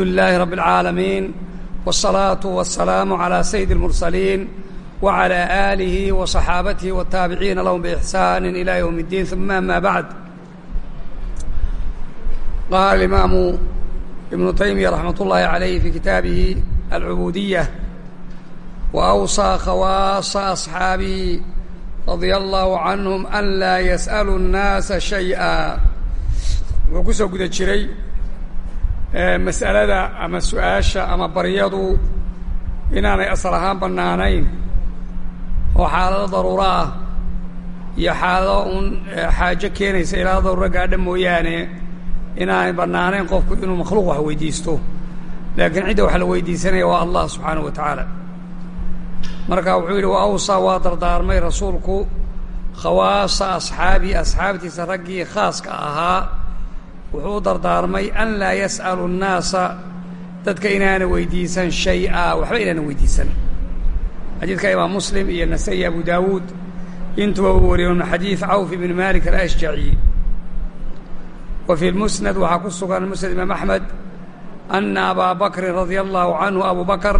لله رب العالمين والصلاة والسلام على سيد المرسلين وعلى آله وصحابته والتابعين لهم بإحسان إلى يوم الدين ثم أما بعد قال الإمام ابن تيمية رحمة الله عليه في كتابه العبودية وأوصى خواص أصحابه رضي الله عنهم أن لا يسألوا الناس شيئا وكسو قد جري mas'alada ama su'aasha ama baryadu inaanay asal ahaan bannaanayn oo xaalado daruuro ah iyo xaalado uun xaajo keenaysa ilaa daruuro gaadha mooyaane inaanay bannaanayn qofku inuu makhluuq wax weydiisto. Laakiin cidda wax la weydiisanaya waa allah subxaanahu wa tacaala. Marka wuxuu yidhi wa waa dardaarmay rasuulku khawaasa asxaabii asxaabtiisa raggii khaaska ahaa wuxuu u dardaarmay an laa yas'alu الnaasa dadka inaana weydiisan shay'a waxba inaana weydiisan. Xadiidka imaam muslim iyo nasai abu daawuud intuba uu wariyo min xadiid cawf ibn malik alashjaci. Wa fi lmusnad waxaa ku sugan musnad imaam axmed ana abaa bakrin radia allahu canhu abu bakr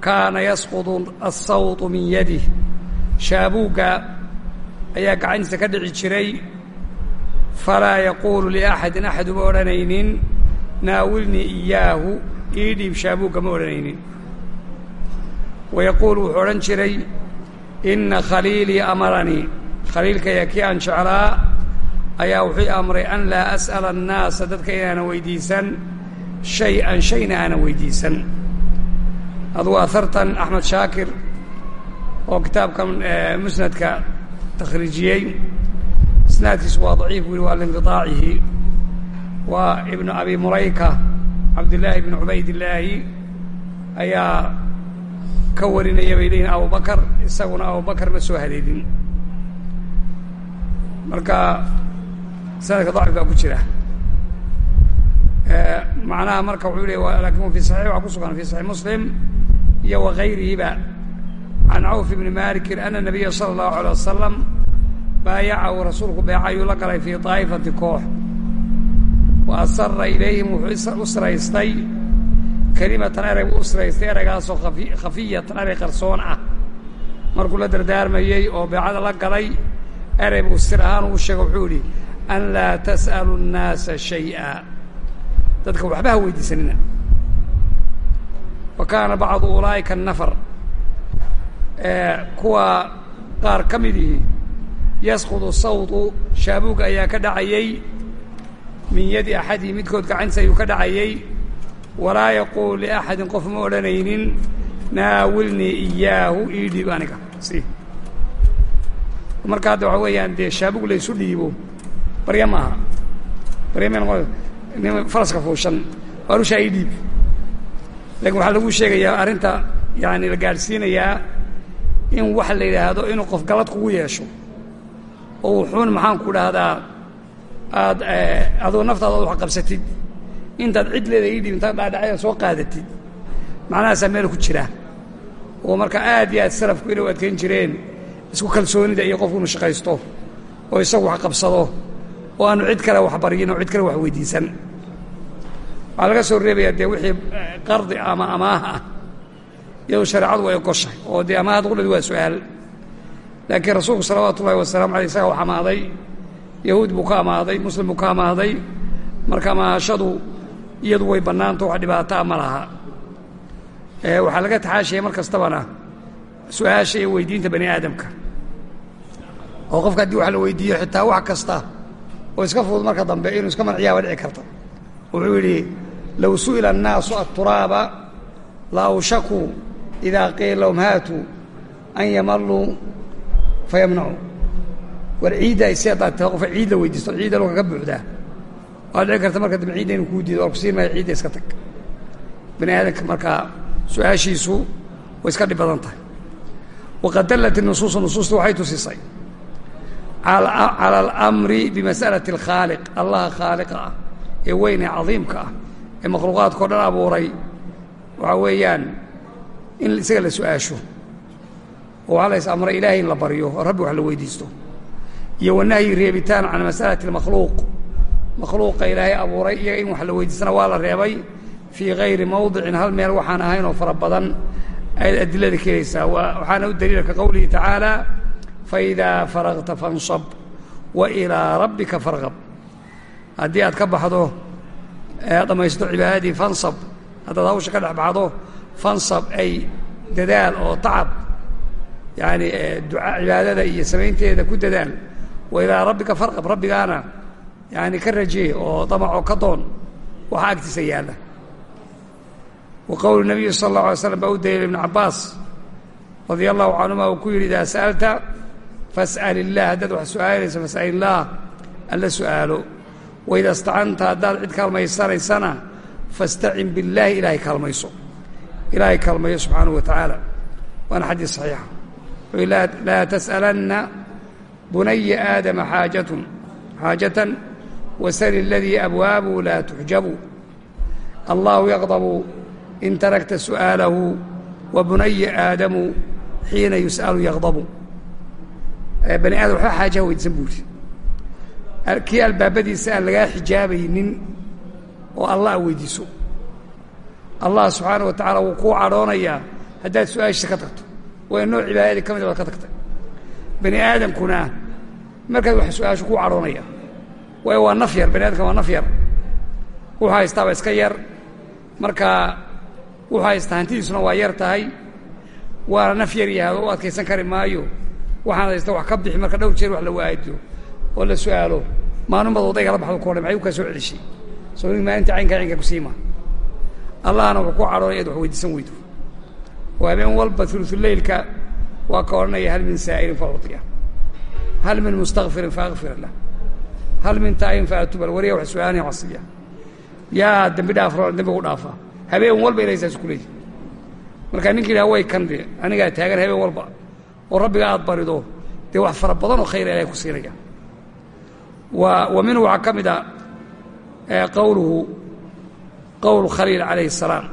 kaana yasqudu asawtu min yadih shaabuugga ayaa gacantiisa ka dhici jiray falaa yaquulu liaxadin axad uma odhanaynin naawilnii iyaahu ii dhiib shaabuugga ma odhanaynin. Wayaquulu wuxuu odhan jiray inna khaliilii amaranii khaliilkaya kii aan jeclaa ayaa wuxuu amray an laa as'ala annaasa dadka inaanan weydiisan shay-an shayna aanan weydiisan. Adugu ahartan axmed shaakir oo kitaabkan musnadka takhriijiyey isnaadkiisu waa daciif yihi waa linqiطaacihi waa ibnu abi mulayka cabdillaahi ibnu cubaydillaahi ayaa ka warinaya bay leeyihiin abubakar isaguna abubakar ma soo haleelin marka sanadka dacif baa ku jira macnaha marka wuxuu le laakiin fi saxiix waxaa ku sugan fi saxiix muslim iyo wagayrihiba can cawf ibni malikin ana nabiya sala allahu alay wasalam baayaca uu rasuulku beecayuu la galay fii daa'ifati koox wa asara ilayhim wuxuu usraystay kelimatan erey buu usraystay ereygaasoo khafiyatan erey qarsoon ah markuu la dardaarmayey oo beecada la galay erey buu sir ahaan uu sheego wuxuu idhi an laa tas'alu nnaasa shay'a dadka waxba ha weydiisanina wa kaana bacdu ulaa'ika nafar kuwa qaar ka midihi yasqudu sawtu shaabuug ayaa ka dhacayey min yadi axadihi midkood gacantiisa ayuu ka dhacayey walaa yaquulu liaxadin qof ma odhanaynin naawilnii iyaahu ii dhiib aniga. Si. Marka hadda waxaa weeyaan dee shaabug laysu dhiibo barya maaha barya ma nin faraska fuushan waarushaa ii dhiib. Laakiin waxaa lagu sheegayaa arrinta yaani la gaadhsiinayaa in waxa la yidhaahdo inuu qof galad kugu yeesho oo wuxuun maxaan ku dhahdaa aad aduu naftaada ad wax qabsatid. Intaad cid leeda ii dhib intaad dhaadhacya soo qaadatid. Macnahaasaa meel ku jira. Oo marka aad iyo aad salafku inay u adkayn jireen isku kalsoonida iyo qofku inu shaqaysto oo isagu wax qabsado oo aanu cid kale wax baryin oo cid kale wax weydiisan. Waxaa laga soo reebayaa dee wixii qardi ama amaaha ah. Iyadoo shareecadu ay ogoshay oo dee amaahad qudhadi waa su'aal laakiin rasuulku salawaatu ullahi wasalamu aleyh isaga wax amaaday yahuud buu ka amaaday muslim buu ka amaaday marka amaahashadu iyadu way bannaanta wax dhibaataa ma laha. Waxaa laga taxaashaya mar kastabana su'aasha iyo weydiinta bani aadamka. Oo qofka haddii wax la weydiiyo xitaa wax kasta oo iska fudud marka dambe inuu iska manciyaaba dhici karta. Wuxuu yidhi low su'ila annaasu aturaaba la awshakuu idaa qiila lahum haatuu an yamaluu fayamnacu war ciidda si haddaad taa qofa ciid weydiisto ciidda loo kaga buuxdaa waad dhici karta marka dambe ciidda inuu kuu diido war ku siin maayo ciidda iska tag. Bani aadamka markaa su'aashiisu way iska dhib badan tahay. Waqad dallat inusuusu nusuustu waxay tusisay. Cala alamri bimas'alati alkhaaliq allaha khaaliqa ah ee weyn cadiimka ah ee makhluuqaadkao dhan abuuray. Waxaa weeyaan in isaga la su'aasho oo waxaa la is amray ilaahay in la baryo oo rabbi wax la weydiisto. Iyo wanahyi reebitaan can masalati اlmakhluuq makhluuqa ilaahay abuuray iyaga in wax la weydiisana waa la reebay. Fii hayri mawdicin hal meel waxaan ahayn oo fara badan. Ayaad adilada kelaysaa. Waxaana u daliila ka qowlihi tacaala faidaa faragta fansab wa ilaa rabbika farqab haddii aad ka baxdo dhammaysto cibaadadii fansab haddaad hawsha ka dhex baxdo fansab ay dadaal oo tacab yaani duca cibaadada iyo samaynteeda ku dadaal wa ilaa rabbika farqab rabbigaana yaani ka rajee oo damacoo ka doon waxaa agtiisa yaalla wa qowlu nabiyi sala allahu alay slam baa u daliila ibnu cabbaas radia allahu canhuma uu ku yidhi idaa sa'alta fas'al illah haddaad wax su'aalaysa fas'al illaah alla su'aalo waida istacanta haddaad cid kaalmaysanaysana fastacin billaahi ilaahay kaalmayso ilaahay laa tas'alanna bunaya aadama xaajatun xaajatan wasal اladii abwaabu laa tuxjabu allahu yaqdabu in tarakta su'aalahu wa bunaya aadamu xiina yus'alu yaqdabu bani aadam waxba xaajaha weydiisan buuri kii albaabadiisa aan lagaa xijaabaynin oo allah weydiiso allah subxaana wa tacaala wuu kuu cadhoonayaa haddaad su'aashiisa ka tagto waa inoo cibaadadii ka mid baad ka tagtay. Bani aadamkuna markaad wax su'aashu kuu cadhoonaya waayo waa naf yar bani adamka waa naf yar. Wuxuu haystaaba iska yar. Markaa wuxuu haystaa hantidiisuna waa yar tahay. Waana naf yar yahay oo u adkaysan kari maayo. Waxaan haysta wax ka bixi marka dhowr jeer wax la waaadiyo oo la su'aalo. Maalin bad wadayga la baxdo koodhe maxay u kaa soo celishay soo nin maalintii caynkaa caynkaa ku siima. Allahna wuxuu ku cadhoonaya ad wax weydiisan weydo habeen walba ululeylka waa ka odhanaya hal min saa'ilin fa uطiya hal min mustakfirin fa akfir lah hal min taa'in fa atubal wariya wax su-aalaya wax siiya yaa dembi dhaafro dembi gu dhaafa habeen walba ilahay saas ku leeyahy markaa ninka yidhaha way kan de anigaa taagan habeen walba oo rabbiga aad barido dee wax fara badan oo khayra ilahay ku siinaya wa wa minhu waxaa ka mid a qowluhu qowl khaliil calayhi الsalaam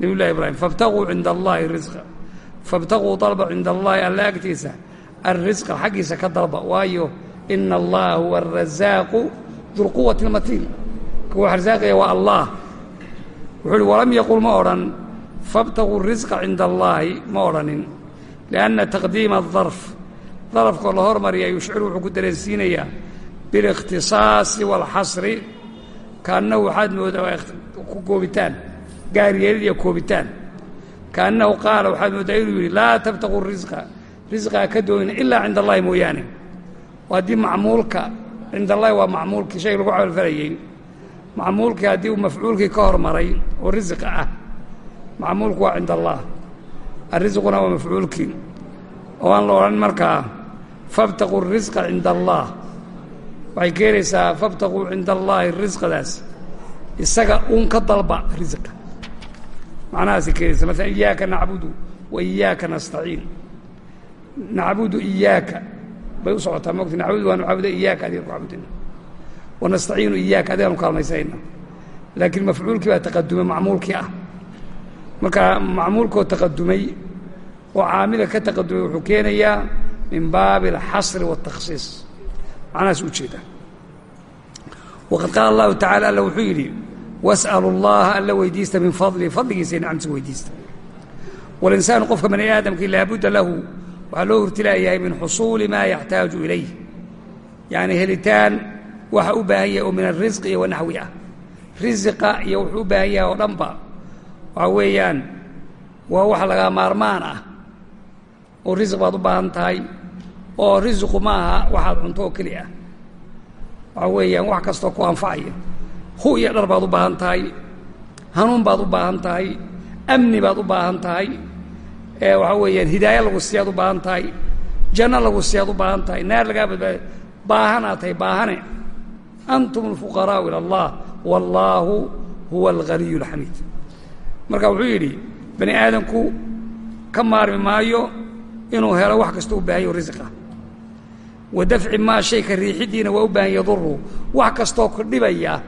nabiyulahi ibraahim fabtaguu cinda allaahi risqa fabtaguu dalba cinda allaahi alla agtiisa. Alrisqa xaggiisa ka dalba. Waayo ina allaha huwa arasaaqu dulquwati lmatiin kuwa wax rasaaqaya waa allaah wuxuu uhi walam yaqul ma odhan fabtaguu risqa cinda allaahi ma odhanin lianna taqdiima adarf darafkoo la hormariya yushciru wuxuu ku dareensiinayaa bilikhtisaasi waalxasri kaanna waxaad moodaa ku goobitaan gaaryeelid iyo koobitaan. Kaannahu qaala waxaad mooddaa inuu yidhi laa tabtaquu risqa risqaa ka doonina ilaa cinda allahi mooyaane. Oo haddii macmuulka cinda allahi waa macmuulkii shay lagu camalfalayey. Macmuulkii haddii uu mafcuulkii ka hormaray oo risqa ah macmuulku waa cinda allah arrisquna waa mafcuulkii. Oo aan la odhan markaa fabtaquu risqa cinda allah waxay keenaysaa fabtaquu cinda allaahi risqadaas isaga uun ka dalba risqa macnahaasay keenaysaa maala iyaaka nacbudu wa iyaaka nastaciin nacbudu iyaaka bay u socotaa mogta nacbudu waanu caabuda iyaaka adigaan ku caabudayna wa nastaciinu iyaaka adigaanu kaalmaysanayna laakiin mafcuulkii baa taqadumay macmuulkii ah marka macmuulkoo taqadumay oo caamila ka taqadumay wuxuu keenayaa min baabi alxasri waاtakhsiis macnahaas u jeeda waqad qaala allahu tacala alla wuxuu yidhi was'alu اllaha alla weydiista min fadlihi fadligiisa iyo weydiista walinsaanu qofka bani aadamkii laabudda lahu waxaa loo hurtilaayahay min xusuuli maa yaxtaaju ilayh. Yacni helitaan waxa u baahan yahay oo min alrisqi iyo wanaxwi ah. Risiqa iyo wuxuu u baahan yahay oo dhanba. Waxaa weeyaan waa wax lagaa maarmaan ah. Oo risiq baad u baahan tahay oo risiqu ma aha waxaad cunto oo keli ah. Waxaa weeyaan wax kastoo ku anfacaya hu iyo dhar baad u baahan tahay. Hanuun baad u baahan tahay. Amni baad u baahan tahay. Waxaa weeyaan hidaayo lagu siiyaad u baahan tahay. Janno lagu siiyaad u baahan tahay. Naar lagaa badbaada baahanaad tahay baahane. Antum alfuqaraa'u ila allah. Wallaahu huwa alghaniyu alxamiid marka wuxuu yidhi bani aadamku ka maarmi maayo inuu helo wax kastoo u baahan yaho risiqa maa shayka riixidiina waa u baahan yaduru wax kastoo kordhibaya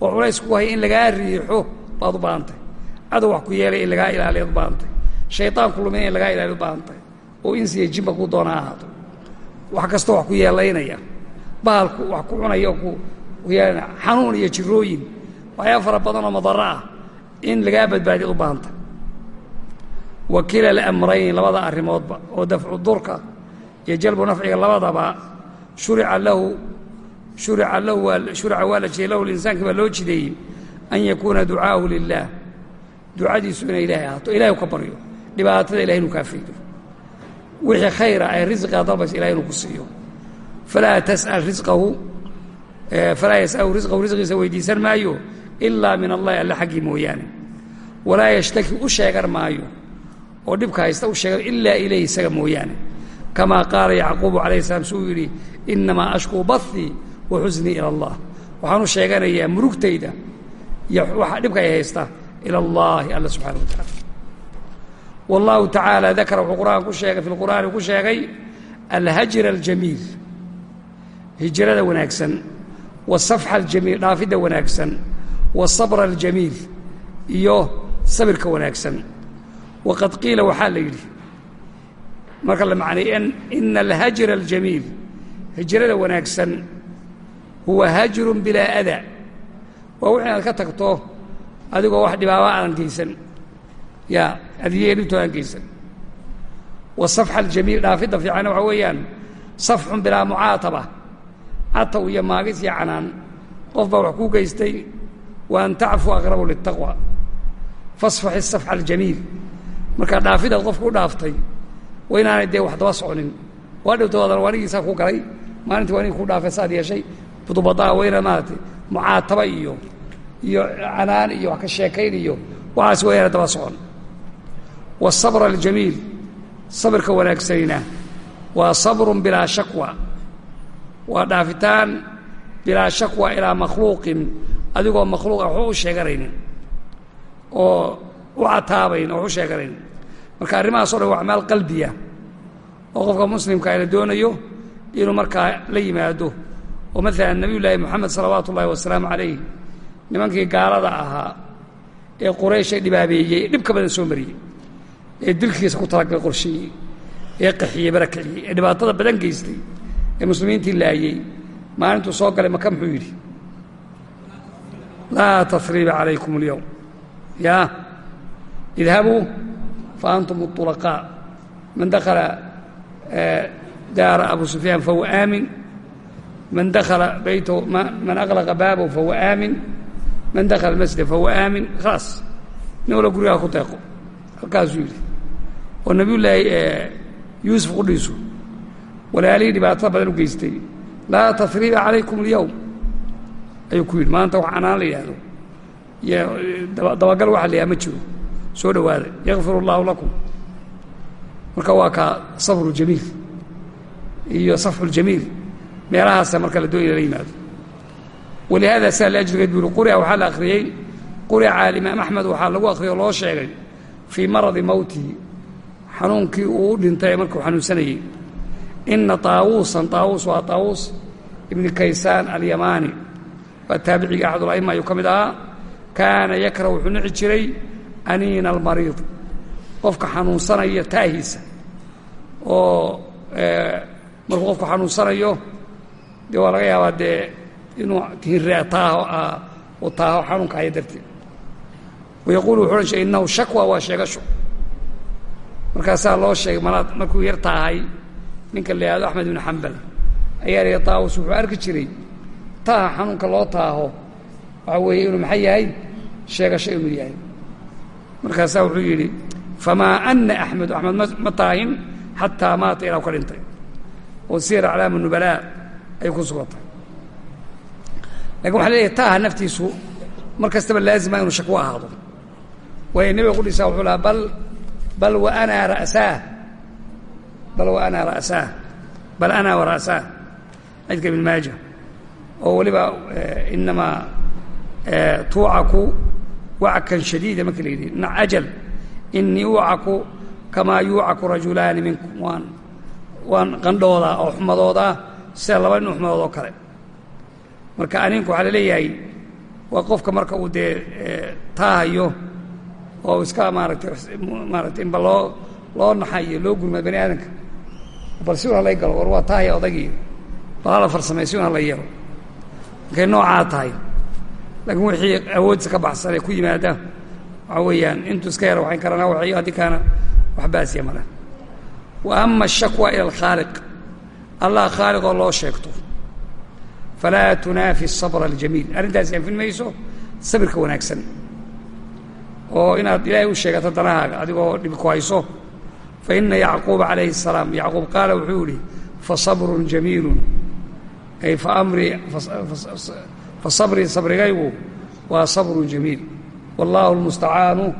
oo culays ku haya in lagaa riixo baad u baahan tahay cadow wax ku yeelay in lagaa ilaaliyaad u baahan tahay shayطaanku luminaya in lagaa ilaaliya u baahan tahay oo insiya jimba kuu doona ha ahaato. Wax kastoo wax ku yeelaynaya. Bahalku wax ku cunaya oo ku xanuun iyo jirooyin waxyaaba fara badan oo madaro ah. In lagaa badbaadiya u baahanta wa kila alamrayn labada arrimoodba oo dafcu durka iyo jalbu nafciga labadaba shurica lahu shurica waa la jiday lahu baa loo jideeyey an yakuuna ducaahu lilaah ducadiisu inay ilaahay ahaato ilahay ka baryo. Dhibaatada ilahay inuu kaa faydo wixii khayra ay risqiga dalbaysa ilahay inuu ku siiyo. Falaa yas'alu risqahu risqiisa weydiisan maayo ilaa min allahi alle xaggii mooyaane. Walaa yashtaki u sheegan maayo oo dhibka haysta u sheegan ilaa ilayh isaga mooyaane. Kamaa qaala yacquubu calayh salaam suu yidhi innamaa ashkuu bathii wa xusnii ila allah. Waxaan u sheeganayaa murugtayda iyo dhibka ay haysta ila allahi alla subxana wa tacala wallahu tacaala dakara wuxuu qur'aan ku sheegay fi lqur'aani ku sheegay alhajra aljamiil hijrada wanaagsan wasafxa aljamiil dhaafidda wanaagsan wasabra aljamiil iyo sabirka wanaagsan. Waqad qiila waxaa la yidhi marka la macneey ina alhajra aljamiil hijrada wanaagsan huwa hajrun bilaa ada. Waa wix inaad ka tagto adigoo wax dhibaaba aanan geysan. Ya dhibtoo aan geysan. Wasafxa aljamiil dhaafidda fiicanna waxaa weeyaan safxun bilaa mucaataba. Cataw iyo maagis iyo canaan. Qof baa wax kuu geystay wa an tacfu aqrabu litaqwa fasfaxi safxa aljamiil. Markaa dhaafidaad qofku u dhaaftay waa inaanay dee wax daba soconin. Waa dhowtoodan waa nigiisaa ku galay. Maalintii waa nigi ku dhaafay saad yeeshay budubadaa waa inaad maaragtay mucaataba iyo iyo canaan iyo wax ka sheekayn iyo waxaas inaad daba socon. Wasabr aljamiil sabirka wanaagsanina waa sabrun bilaa shakwa. Waa dhaafitaan bilaa shakwa ilaa makhluuqin adigoo makhluuqa waxba u sheeganaynin oo u cataabayn oo wax u sheeganaynin marka arrimahaasoo dhan waa acmaal qalbiya. Oo qofka muslimka la doonayo inuu markaa la yimaado oo maalan nebiyu llaahi moxamed salawaatu ullaahi wasalaamu calayh nimankii gaalada ahaa ee qurayshay dhibaabeeyey dhibka badan soo mariyey ee dilkiisa ku talagalay qorsheeyey ee qaxiyey barakiciyey ee dhibaatada badan geystay ee muslimiintii laayey maalintuu soo galay maka muxuu yidhi laa tasriiba calaykum اlyowm ya idhabuu fa antum اطulaqaa man dakhala daara abu sufyaan fahuwa aamin man dakhala baytahu man aqlaqa baabahu fahuwa aamin man dakhala masjida fahuwa aamin khalaas nin wala gurigaa ku deeqo halkaasuu yidhi oo nabiy llaahi yuusuf qudhiisu walaalihii dhibaatada badan u geystay laa tasriiba calaykum اlyowm ayuu ku yidhi maanta wax canaan la yidhaahdo iyo dabagal waxa la yidhaha ma jiro soo dhowaada yakfir اllahu lakum marka waa kaa sabru jamiil iyo safxu ljamiil meelahaasa marka la doonaya la yimaado. Walihaada saa liajligeed buu yihi quri'a waxaa la akhriyey. Qurica alimaam axmed waxaa lagu akhriyay oo loo sheegay fii maradi mowtihi xanuunkii uu u dhintay markuu xanuunsanayey ina taawuusan taawuus waa taawuus ibni kaysaan alyamaani. Waa taabiciga axadula'ima ayuu ka mid ahaa. Kaana yakrah wuxuu nici jiray aniina almariid. Qofka xanuunsanaya taahiisa. Oo markuu qofku xanuunsanayo dee waa laga yaabaa dee inuu hinre taaho u taaho xanuunka haya darteed wayaquulu wuxu odhan jiray innahu shakwa waa sheegasho. Markaasaa loo sheegay malaad markuu yar taahay ninka la yihahdo axmed ibnu xambal ayaa la taawus wuxuu arki jiray taaha xanuunka loo taaho waxaa weeye inuu maxay yahay? Sheegasho inuu yahay. Markaasaa wuxuu yidhi famaa ana axmedu axmed ma taahin xataa maata ilaa ka dhintay. Oo siyar aclaam nubalaa ay ku sugantay. Lakin waxa leeyahay taaha naftiisu mar kastaba laazima inuu shakwo ahaado. Waayo nebiga qudhisaa wuxuu lahaa bal bal wa ana ra'saah? Bal wa ana ra'saah? Bal ana wa ra'saah? Xadidka ibn maaja. Oo weliba inamaa tuucaku wackan shadiida marka la yidhi na ajal inii ucaku kamaa yuucaku rajulaani minkum. Waan waan qandhoodaa oo xumadoodaa sida laba nin xumadood oo kale. Marka aninku waxaa la leeyahay waa qofka marka uu dee taahayo oo iska maaratay maaratay inba loo loo naxayo loo gurmado bani aadamka bal si un halay galo war waa taahaya odagii. Bal hala farsamay si un hala yeelo. Markay noocaa tahay laakiin wixii awoodisa ka baxsan ee ku yimaada waxaa weeyaan intuu iska yara waxayn karana waxiyo haddii kaana wax baasiya male wa ama ashakwa ila alkhaaliq allah khaaliqoo loo sheegto falaa tunaafi sabra aljamiil arrintaasi anfin mayso sabirka wanaagsan oo inaad ilaahay u sheegato danahaaga adigoo dhibi ku hayso fa ina yacquuba calayhi الsalaam yacquub qaala wuxuu yihi fasabrun jamiilu ay faamrii fasabrii sabrigaygu waa sabrun jamiil wallahu اlmustacaanu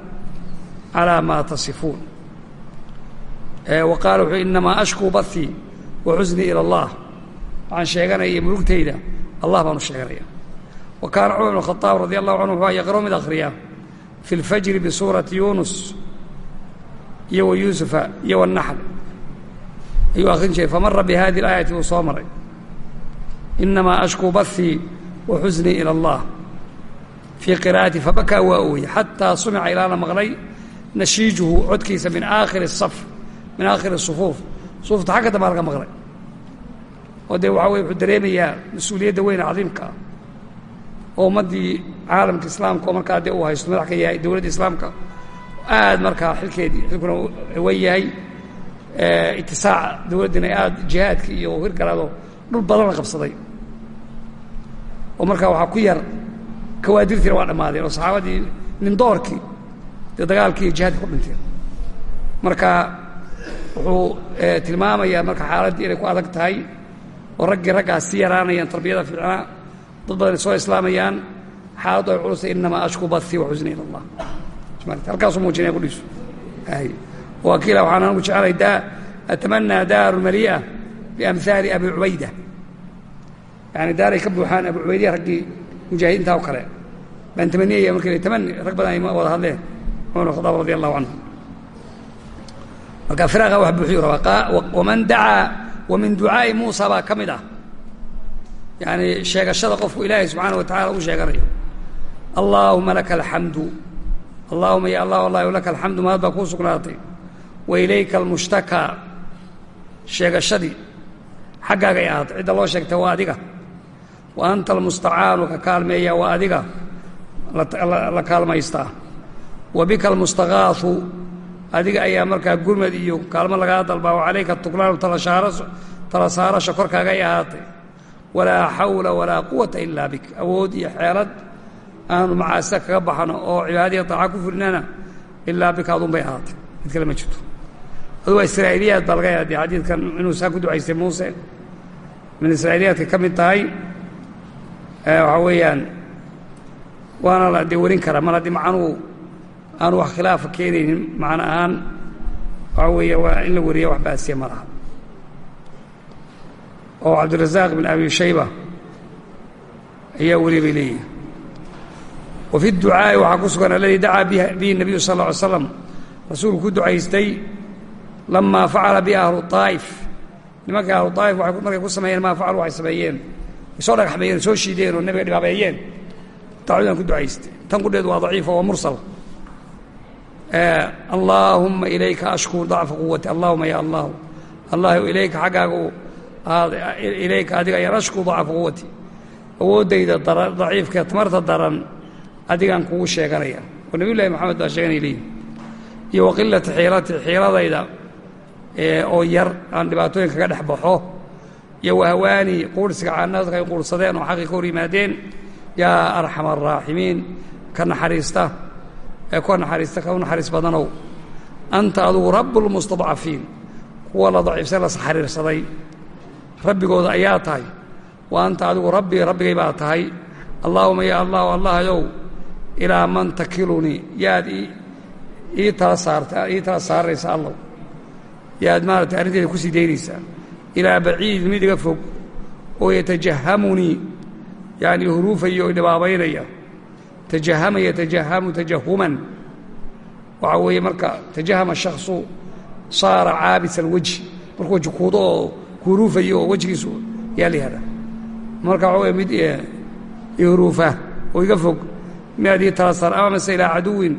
calaa maa tasifuun wa qaala wuxuu inamaa ashkuu bathii wa xusnii ila allah waxaan sheeganaya mulugtayda allah baan u sheeganaya wa kaana cumar bn khaaab radi allahu canhu wuxuu yaqro mid akhriya fi اlfajri bisuurati yunus iyo wa yuusufa iyo wاnaxl ayuu akhrin jiray famara bihadi اlaayati wuu soo maray inamaa ashkuu bathii wa xusnii ilى اllah fii qira'ati fabakaa waa ooye xataa sumica ilaa la maqlay nashiijuhu codkiisa min aakhiri الsaf min aakhiri sufuuf suufta xagga dambaa laga maqlay. Oo dee waxaa weye wuxuu dareemayaa mas'uuliyadda weyne cadiimka ah oo ummaddii caalamka islaamka oo markaa dee uu haysto madax ka yahay dowladda islaamka aad markaa xilkeedii xilkuna wan yahay. Itisaaca dowladdina aad jihaadka iyo hirgalaado dhul badan la qabsaday. Oo markaa waxaa ku yar kawaadirtiina waa dhammaadeen oo saxaabadii nindoorkii dee dagaalkii jihaadka ku dhinteen. Marka wuxuu tilmaamayaa marka xaaladdii inay ku adag tahay oo raggii raggaas sii yaraanayaan tarbiyada fiicnaa dad badan soo islaamayaan xaaladdu ay culusay inamaa ashku bathi wa xusni ila allah. Halkaasuu muujinaya qudhiisu wakiila waxaan anigu jeclay daa atamanaa daaru malii'a biamhaali abi cubayda yani daaray ka buuxaan abu cubaydiya raggii mujaahidiinta oo kale. Baan tamaniyaya markii tamani rag badan ay wada hadleen. Cumar khadaab radi allahu canhu marka firaaqa wax buuxiyu rabaa waman dacaa wa min ducaa'i muusa baa ka mid ah. Yani sheegashada qofku ilaahay subxaana wa u sheeganayo. Allaahuma laka alxamdu allaahuma ya allah allahi laka alxamdu mahad baa kuu sugnaatay. Wa ilayka almushtakaa sheegashadii xaggaaga ay ahaatay. Cidda loo sheegtay waa adiga. Wa anta almustacaanu ka kaalmeeya waa adiga. La kaalmaystaa. Wa bika almustakaau adiga ayaa markaa gurmad iyo kaalmo lagaa dalbaa wa calayka tuklaanu tala saarasha korkaaga ay ahaatay. Walaa xawla walaa quwata ilaa bik. Awood iyo xeelad aanu macaasida kaga baxno oo cibaadaiya daaca ku fulinana ilaa bika adun bay ahaatay. Mid kale ma jirto. Adu waa israa'iiliyaad baa laga yaadee xadiidkan inuu saa ku ducaystay muuse. Min israa'iiliyaadka ka mid tahay waxaa weeyaan waana la dee warin karaa mar haddii aanu wax khilaafa keenaynin macno ahaan waxaa weeye waa in la wariya wax baasiya ma laha. Oo cabdirasaaq bin abi shayba ayaa weliya bay leeyihi wa fi ducaa'i waxaa ku sugan aladii dacaa bihi nabiyu sal lla slam rasuulku ku ducaystay lamaa facala bi ahlu طaa'if nimanka ahlu طaa'if markay ku sameeyeen maa facalu waxay sameeyeen. Soo dhagaxmeeyeen soo shiideen oo nebiga dhibaabeeyeen. Dacwadan ku ducaystay. Tan qudheedu waa daciifa waa mursal allaahumma ilayka ashkuu dacfa quwati allahuma ya allahu allah ilayka xaggaaga ilayka adiga ayaan ashkuu dacfa quwati awooddayda daciifka tamarta daran adigaan kugu sheeganaya. Oo nabiy llahi moxamed baa sheeganay leeyihi iyo waqilati xiilati xiiladayda oo yar aan dhibaatooyin kaga dhex baxo. Iyo wahawaani quurhsiga caanaadka ay quurhsadeen oo xaqii ka hor yimaadeen. Yaa arxam araaximiin ka naxariista ee kuwa naxariista ka naxariis badanow. Anta adugu rabbulmustadcafiin kuwa la daciifsan la saxariirsaday. Rabbigooda ayaa tahay. Wa anta adigu rabbii rabbigay baa tahay. Allaahuma ya allahu allahayow ilaa man takilunii yaad ii tala saaraysa allow. Yaad maaragtay arrinteeda ku sii daynaysaa ilaa baciid mid iga fog. Oo yatajahamunii yani huruufaya oo dhibaabaynaya tajahama yatajahamu tajahuman waxaa weeye marka tajahama shaksu saara caabisa alwejhi markuu weji kuudo oo huruufayo oo wejigiisu yaa la yihahdaa marka waxaa weye mid ihuruufa oo iga fog miyaad ii tala saar ama mase ilaa caduwin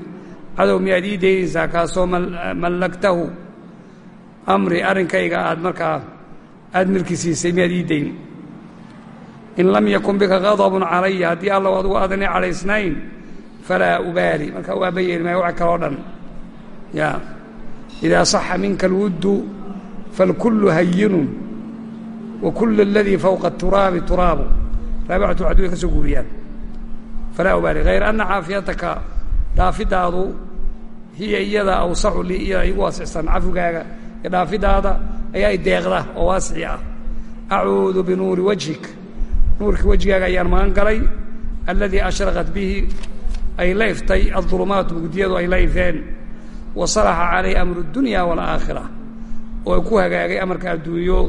cadow miyaad ii daynaysaa kaasoo mallagtahu amri arrinkayga aad markaa aad milki siisay miyaad ii dayn in lam yakun bika qadabun calaya haddii allow adugu aadanay cadhaysnayn falaa ubaali. Marka u aaba yeeli maayo wax kaloo dhan. Ya. Idaa saxa minka alwuddu falkullu hayinun wa kullu aladii fawqa turaabi turaabu. Raabicatu ka soo guuriyaan. Falaa ubaali. Hayr anna caafiyataka dhaafidaadu hiya iyada awsacu lii iyada igu waasicsan cafigaaga iyo dhaafidaada ayaa i deeqda oo waasici ah. Acuudu binuuri wajhik nuurkii wejigaaga ayaan magan galay. Alladii ashraqat bihi ay la iftay adulumaatu mugdiyadu ay la ifeen wa salaxa calayhi amru اdunya wاlaakhira oo ku hagaagay amarka adduunyo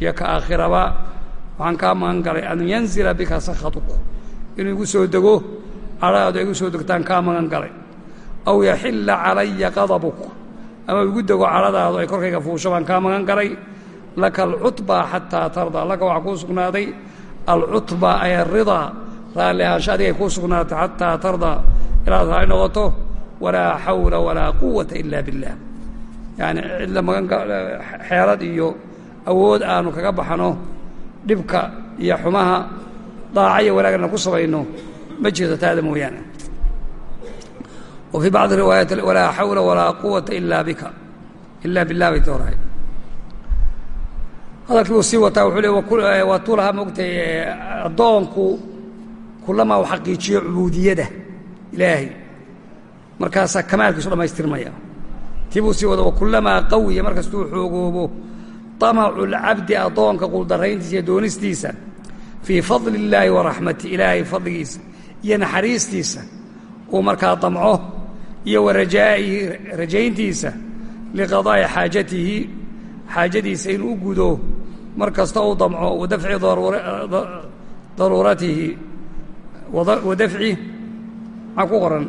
iyo ka aakhiraba. Waxaan kaa magan galay an yanzila bika sakhatuk. Inuu igu soo dego cadhaadu ay igu soo degtaan kaa magan galay. Aw yaxila calaya qadabuk. Ama igu dego cadhadaadu ay korkayga fuusho baan kaa magan galay. Laka alcutba xataa tarda. Laka waxaa kuu sugnaaday alcutba ay aridaa raalli ahaansho adigay kuu sugnaatay xataa tarda ilaad raali noqoto walaa xawla walaa quwata ila billah. Yaani cidla magan xeelad iyo awood aanu kaga baxno dhibka iyo xumaha daaca iyo wanaagna ku samayno ma jirto taada mooyaane. Wa fii bacdi riwaayaat walaa xawla walaa quwata ila bika ila billah bay toorahay hadalkii uu sii wataa wuxuu le waa tuulahaa moogtahay addoonku kulamaa uu xaqiijiyo cubuudiyada ilaahay. Markaasaa kamaalkiisu dhammaystirmaya. Tii sii wada wakulamaa qawiya markastuu xoogoobo tamacu lcabdi addoonka quldarayntiisa doonistiisa fii fadli illaahi wa ilaahay fadligiisa iyo naxariistiisa uu markaa damco iyo wa rajayntiisa liqadaa'i xaajatihi xaajadiisa inuu u gudo mar kasta uu damco wa dafci daruuratihi wa dafci maxaa ku qoran?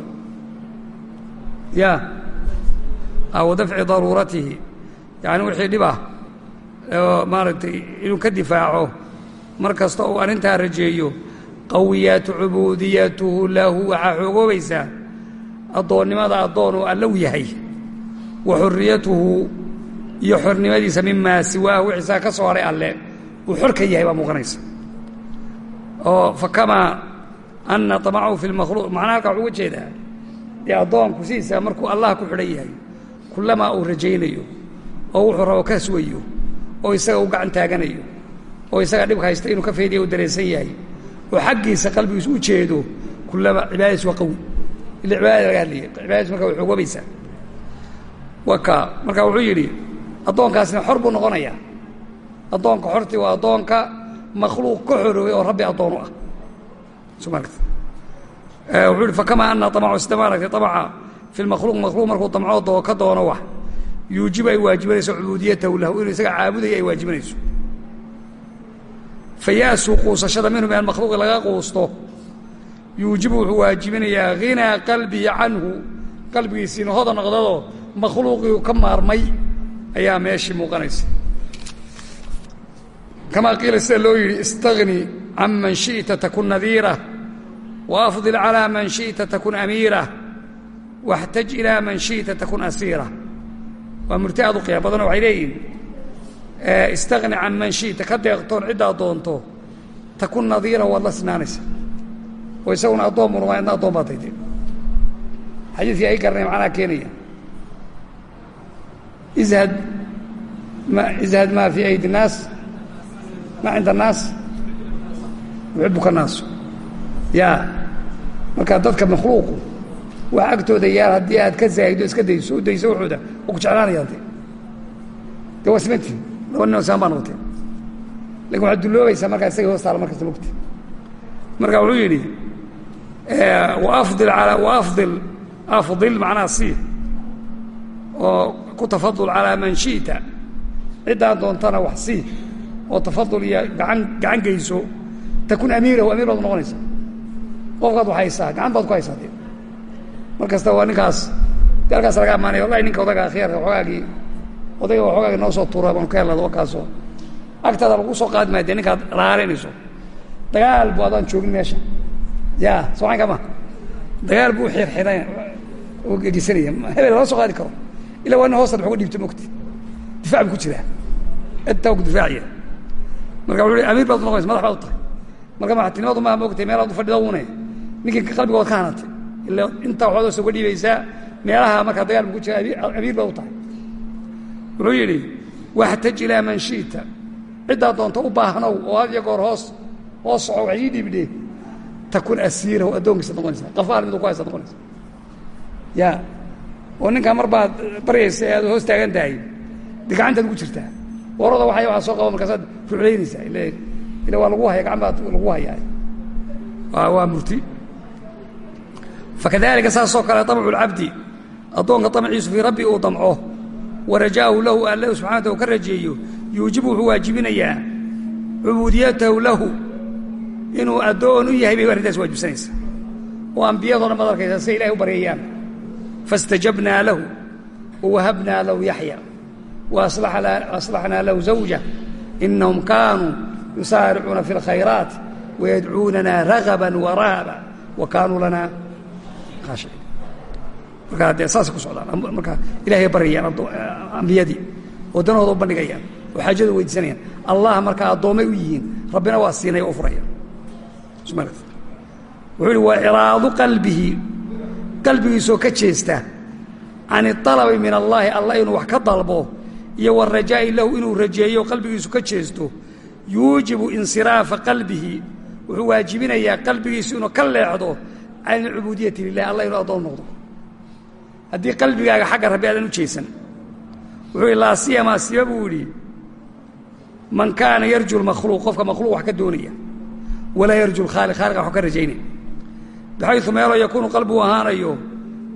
Ya. Wa dafci daruuratihi. Yaani wixii dhibah maaragtay inuu ka difaaco mar kasta uu arrintaa rajeeyo qawiyaatu cubuudiyatuhu lahu waxaa xoogoobaysaa addoonnimada addoon uu allow yahay wa iyo xornimadiisa mimaa siwaahu wixiisaa ka soo haray alle uu xor ka yahay baa muuqanaysa. Oo fa kamaa anna طamacahu fi اlmakhluuq macnaha halkaa uga jeedaa dee addoonku sidiisa markuu allah ku xidhan yahay kullamaa uu rajaynayo oo wuxuu rabo ka sugayo oo isaga u gacan taaganayo oo isaga dhibka haysta inuu ka faydiya u dareensan yahay oo xaggiisa qalbigiisu u jeedo kullama cibaadadiis waa qawi ila cibaadada laga hadlaya cibaadadiis marka way xogoobaysaa waka marka wuxuu yidhi addoonkaasna xor buu noqonayaa addoonka xortii waa addoonka makhluuq ka xoroobay oo rabbi addoon u ah. Maaragta wuxuu yihi fakamaa ana amacu sida maaragtay amaca fi lmakhluuq makhluuq markuu damco doo ka doono wax. Yuujibu ay waajibanayso cubuudiyatahu lahu inuu isaga caabudaya ay waajibanayso. Faya'suu quusashada minhu min almakhluuqi laga quusto. Yuujibu wuxuu waajibinayaa ghinaa qalbihi canhu qalbigiisiina hoda noqdadoo makhluuqii ka maarmay ayaa meeshii muuqanaysa. Kamaa qiila sida loo yidhi istagni can man shi'ta takun nadiira wa afdil calaa man shi'ta takun amiira waxtaj ilaa man shi'ta takun asiira. Waa murti aad u qiya badanoo waxay leeyihiin istagni can man shi'ta ka deeqtoon ciddaad doonto takun nadiira waad la sinaanaysa. Oo isaguna addoon noqon adna addoon baad taytay. Xadiidkii ay garanay macnaha keenaya izhad maa fii aydi naas maa cinda annaas yuxibuka naasu ya marka dadka makhluuqu wax agtooda yaal haddii aad ka zaahiddo iska dayso u dayso waxooda uku jeclaanayaante de waa simantiin laba nin oo saan baa noqoteen laakiin waxaad duloobaysaa markaa isagii hoos taala markasta mogta marka wuxuu yidhi waafdil ala waafdil afdil macnaha si oo ku tafadul calaa man shi'ta ciddaa doontana wax sii oo tafadul iyo gaan gacan geyso. Takun amiirahu amiir baad noqonaysaa. Qofkaad wax haysaa gacan baad ku haysaa de mar kasta waa ninkaas de halkaas laga ammaanaya wallahi ninka odaga khiyarka xoogaagii odayga waa xoogaagii noo soo tuura baan ka helada wakaasoo. Agtaada lagu soo qaadi maaya de ninkaad raarinayso dagaal bu adaan joogin meesha. Ya socan kama dagaal buu xirxiray oo gegisanaya hebel lama soo qaadi karo illa waa hoosta wax uga dhiibto mogti difac bu ku jiraa intaa difaaciya marka wuxu amiir baad noqonaysa madax baad u tahay marka madaxtinimadu maa mogtay meelaad u fadhida une ninkii qalbigood ka hanatay ila intaa waxood soo dhiibaysaa meelaha markaa dagaal ku jira amiir ba u tahay wuxuu yidhi waxtaj ilaa man shi'ta ciddaa doonta u baahnow oo had iyo goor hoos hoos soco wax ii dhiibdhe takun asiirahu addoonkiisa noqonaysa qafaal midu ku haysa noqonaysa ya oo ninkaa mar baad baryaysa ee aad hoos taagan tahay de gacantaad ugu jirtaa warada waxay waxaa soo qaba markaasaad ruclaynaysaa ila ila waa lagu haya gacan baad lagu hayaa. Waa waa murti. Fakadalika saasoo kale damcu lcabdi addoonka damciisu fii rabbi uu damco wa rajaahu lahu alle subxana wata u ka rajeeyo yuujibu wuxuu waajibinayaa cubuudiyatahu lahu. Inuu addoon u yahay bay arrintaas waajibsanaysa oo ambiyadoo dhan baad arkaysaa siday ilahay u baryayaan faاstajabnaa lahu wawahabnaa lahu yaxya وأصلحnaa lahu زawجة إنهم kaanuu يusaaricuuna في الkhayرaaت ويdcuunana رغبا وrahبا وkaanuu lana khاaشhiin markaa dee saasay ku socdaan markaa ilahay baryayaan ambiyadii oo danooda u bandhigayaan oo xaajada weydiisanayaan allah markaa addoommay u yihiin rabbina waa siinaya o furaya wuxuu ihi وإraadu qalbihi qalbigiisoo ka jeesta. Can iطalabi min allaahi allah inuu wax ka dalbo iyo warajaa'i lahu inuu rajeeyo qalbigiisu ka jeesto yuujibu insiraafa qalbihi. Wuxuu waajibinayaa qalbigiisu inuu ka leexdo can cubuudiyati lilah allah inuu addoon noqdo. Haddii qalbigaaga xagga rabbi aadan u jeesan wuxuu ihi laa siba buu idhi man kaana yarju lmakhluuq qofka makhluuq wax ka doonaya walaa yarju lkhaaliq khaaliqa wax ka rajaynaya baxaysu meeloo yakuunu qalbigu ahaanayo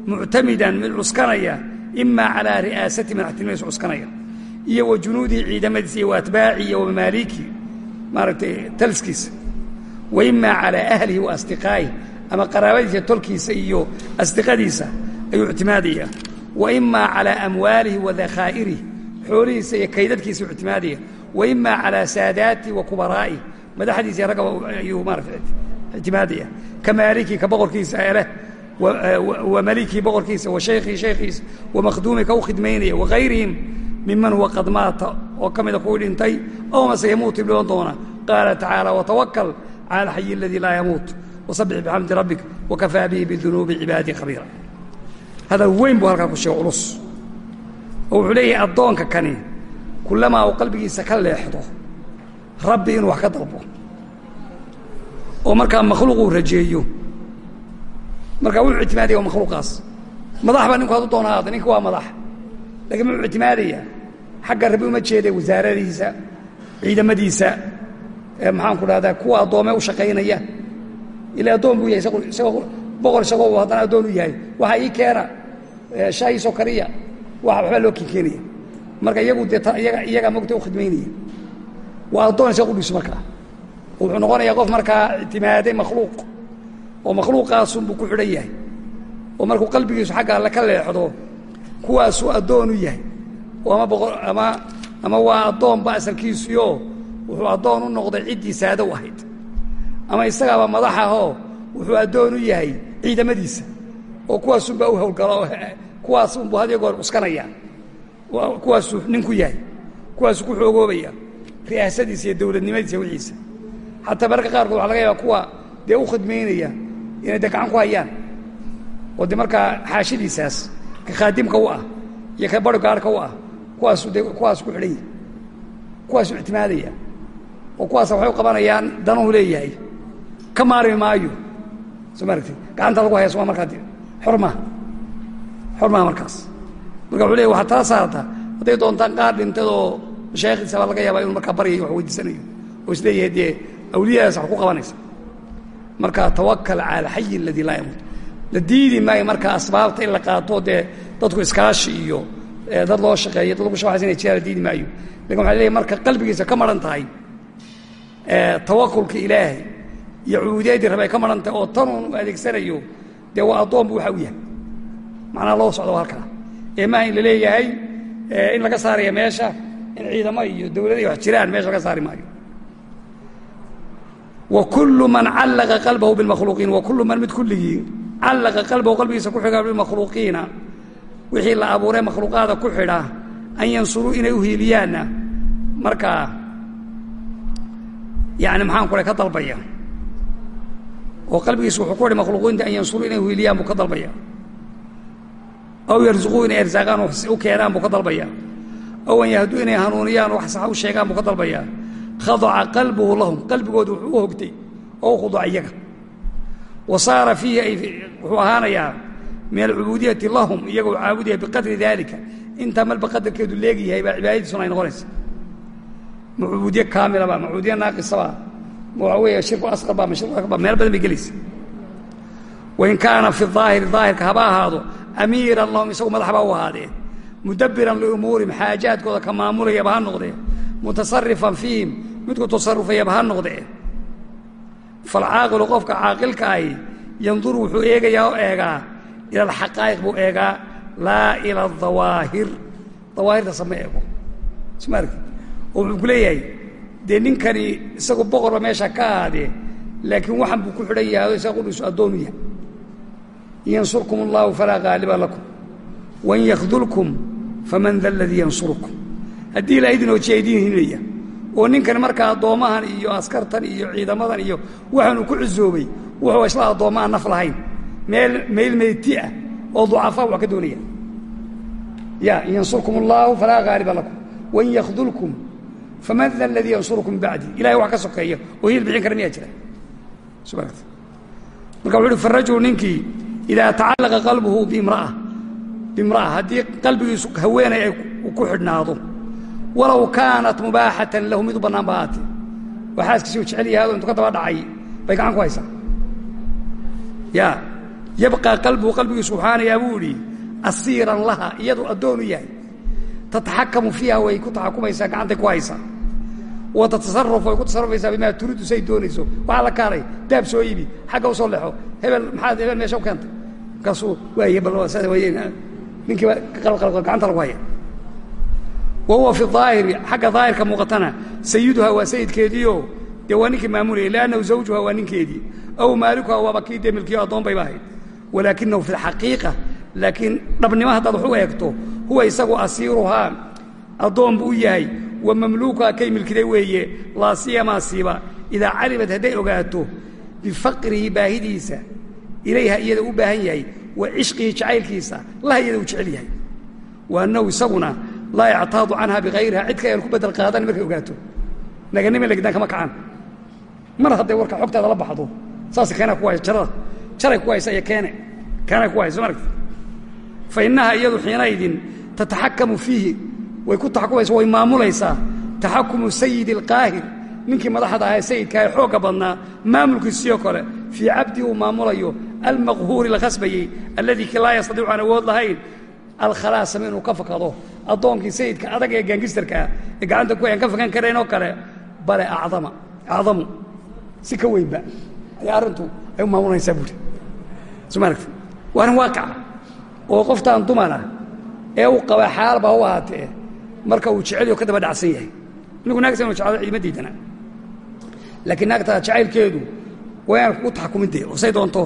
muctamidan mid cuskanaya ima calaa ri'aasati madaxtinimadiisa cuskanaya iyo wa junuudihi ciidamadiisa iyo atbaaci iyo wa mamaaliki maaragtay talskiisa wa ima calaa ahlihi wa asdiqaa'ihi ama qaraabadiisa tolkiisa iyo asdiqadiisa ayuu ictimaadaya wa ima calaa amwaalihi wa dakhaa'irihi xoolihiisa iyo kaydadkiisa ayuu ictimaadaya wa ima calaa saadaatihi wa kubaraa'ihi madaxdiisa iyo raggaba ayuu maarata ictimaadaya ka maaliki ka boqorkiisa ee leh wa malikii boqorkiisa wa shaykhihi shaykhiisa wa makhduumi ka u khidmaynaya wagayrihim miman huwa qad maata oo ka mida kuwii dhintay ow mase yamuutu dhiban doona qaala tacaala watawakal cala alxayi aladii laa yamuut wasabbix bixamdi rabbik wakafaa bihi bidunuubi cibaadihi khabiira. Hadal weyn buu halkaa ku sheego culus. Oo wuxuu leeyahay addoonka kani kullamaa uu qalbigiisa ka leexdo rabbi inuu wax ka dalbo oo markaa makhluuq uu rajeeyo. Markaa wuxuu ictimaadaya makhluuqaas. Madax baa ninku hadu doona haada ninka waa madax. Lakiin muxuu ictimaadaya xagga rabbi uma jeeda wasaaradiisa ciidamadiisa maxaan ku dhahdaa kuwa addoome u shaqaynaya. Ila addoon buu yahay boqor isagoo haddana addoon u yahay. Waxaa ii keena shaahiisoo kariya wa waxbaa loo keenkeenaya marka iyagu dee iyaga mogta u khidmaynaya. Waa addoon isaga udhiso markaa wuxuu noqonayaa qof markaa ictimaaday makhluuq oo makhluuqaasunbuu ku xidhan yahay oo markuu qalbigiisu xagga alle ka leexdo kuwaasuu addoon u yahay. Ama ama waa addoonba asalkiisuyo wuxuu addoon u noqday ciddii saadow ahayd. Ama isagaaba madax ahoo wuxuu addoon u yahay ciidamadiisa oo kuwaasunbaa u howlgalo kuwaasunbuu had iyo goor cuskanaya kuwaasuu ninku yahay kuwaasuu ku xoogoobaya ri'aasadiisa iyo dowladnimadiisa wixiisa xataa mararka qaarkood waxa laga yaaba kuwa dee u khidmaynaya inay de gacan ku hayaan. Oo de markaa xaashadiisaas ka khaadimka u ah iyo ka baro gaarhka u ah kuwaasu de kuwaasu ku xidhan yahi kuwaasu ictimaadaya oo kuwaasa waxay u qabanayaan danuhu leeyahay. Ka maarmi maayo. Soo ma aragtid gacanta lagu haya soma markaa de xor maaha markaas. Marka wuxuu leeyahy waxaad tala saarata hadday doontaan qaar dhintad oo mashaayikhdiisa laga yaabaa inuu markaa baryayo wax weydiisanayo oo is leeyahay dee awliyadaas wax ku qabanaysa. Marka tawakal cala alxayi aladii laa yamuut la diidi maayo asbaabta in la qaato dee dadku iskaashi iyo dad loo shaqeeyo dad lagu shabaxaysa inay jiraan la diidi maayo. Lakin marka qalbigiisa ka maran tahay tawakulka ilaahay iyo cubuudiyaddii rabe ay ka maran oo tanuun u adeegsanayo dee waa addoonbu waxa u yahay. Macnaha loo socdo halkaa ee maaha la leeyahay in laga saaraya meesha in ciidamo iyo dawlada wax jiraan meesha laga saari maayo wkul man callaqa qalbahu bimakhluuqiin wakulu man mid kulligii callaqa qalbahu qalbigiisa ku xidha bimakhluuqiina wixii la abuuree makhluuqaada ku xidha an yansuruu inay u hiiliyaanna. Markaa yani maxaan kule ka dalbaya? Oo qalbigiisa wuxuu ku hi makhluuqiinta an yansuru inay hiiliyaan buu ka dalbaya. Aw yarzuquu inay arsaaqaan u keenaan buu ka dalbaya. Aw an yahduu inay hanuuniyaan wax khadaca qalbuhu lahum qalbigooda wuxuu u hogtay oo u khuduca iyaga. Wa saara fiihi wuxuu ahaanayaa min alcubuudiyati lahum iyagoo caabudaya biqadri daalika. Intaa malba qadarkeedu leegyahay baa cibaadadiisuna ay noqonaysa. Ma cubuudiye kaamilaba ma cubuudiye naaqisaba ma weeye shirku asqar ba ma shirku meel badan bay gelaysa. Wain kaana fi aahiri daahirka haba ahaado amiiran lahum isagu madaxba u ahaadee. Mudabiran liumuurihim xaajaadkooda ka maamulayaba ha noqdee. Mutasarifan fiihim midku tasarufayaba ha noqdee falcaaqilu qofka caaqilka ahi yanduru wuxuu eegayaa oo eegaa ila alxaqaa'iq buu eegaa laa ila adawaahir dawaahirta sama eego. Sma oo wuxuu ku dee ninkani isagu boqorba meesha ka ahaadee laakiin waxan buu ku xidhan yahay o isaga qudhiisu addoonu yahay. Yansurkum allahu falaa gaaliba lakum. Wain yakdulkum faman da aladii yansurukum haddii ilaa idin hoojiya idiin hinaya oo ninkani markaa addoommahan iyo askartan iyo ciidamadan iyo waxaanuu ku cusoobay wuxuu isla addoomma aan naf lahayn. Meel meel meyti ah oo ducafaa wax ka doonaya. Ya in yansurkum allahu falaa gaaliba lakum. Wain yakdulkum faman da aladii yansurukum bacdi ilahay wax ka sokeeya oo hiil bixin kara miyaa jira. Marka wuxu uhi farajulu ninkii idaa tacallaqa qalbuhu bimraa bimra'a haddii qalbigiisu haweenay ay ku xidhnaado walow kaanat mubaaxatan lahu mid u bannaan ba ahaatee. Oo xaaskiisi u jecel yahaado intuu ka daba dhacay bay gacan ku haysaa. Ya yabqaa qalbuhu qalbigiisu waxaanayaa buu idhi asiiran laha iyadu addoon u yahay. Tataxakamu fiiha way ku taxakumaysaa gacantay ku haysaa. Wa tatasaraf way ku tasarufaysaa bimaa turiidu say doonayso. Waxaa la kaalay daab soo iibi xagga u soo lexo hebel maxaad hebel meesha u keentay? Markaasuu waay bal ninkiiba qalqalqo gacanta lagu haya wa huwa fi aahiri xagga daahirka muuqatana sayiduha waa sayidkeediio dee waa ninkii maamulayay liannahu zawjuha waa ninkeedii aw maalikuha waaba kii dee milkiyo addoon bayba ahayd walaakinahu fi lxaqiiqa laakiin dhabnimo haddaad wax u eegto huwa isagu asiiruhaa addoon buu u yahay wa mamluukuha kay milkiday weeye laa siyamaa siiba idaa calimad hadday ogaato bifaqrihi baahidiisa ilayha iyada laa yactaadu canha bikayriha cid ka aan ku bedel qaadan markay ogaato naganima legdaan kama kacaan mar hadday warka xogtaada la baxdo saas keena ku haysa jarada jaray ku haysa iyo keene keenay ku haysa maragta fa innaha iyadu xiinaydin tataxakamu fiihi way ku taxakumaysa way maamulaysaa taxakumu sayidi alqaahir ninkii madaxda ahaa sayidka ee xoogga badnaa maamulkiisiyoo kale fii cabdii uu maamulayo almaqhuuri la khasbayey alladii ki laa yastadiicu aan awood lahayn alkhalaasama inuu ka fakado addoonkii sayidka adag ee gaangistarkaa ee gacanta ku aan ka fakan karayn oo kale bale acdama acdamu si ka weynba ayaa arrintu ay u maamulaysaa buuri. Soo ma aragta waa arrin waaqica oo qoftaan dumara ee uu qabaa xaalba u ahaatee marka uu jecel ka daba dhacsan yahay. Inigu naagta inu jeclado diidana laakiin naagta jacaylkeedu waa inaan taxakumintee oo say doonto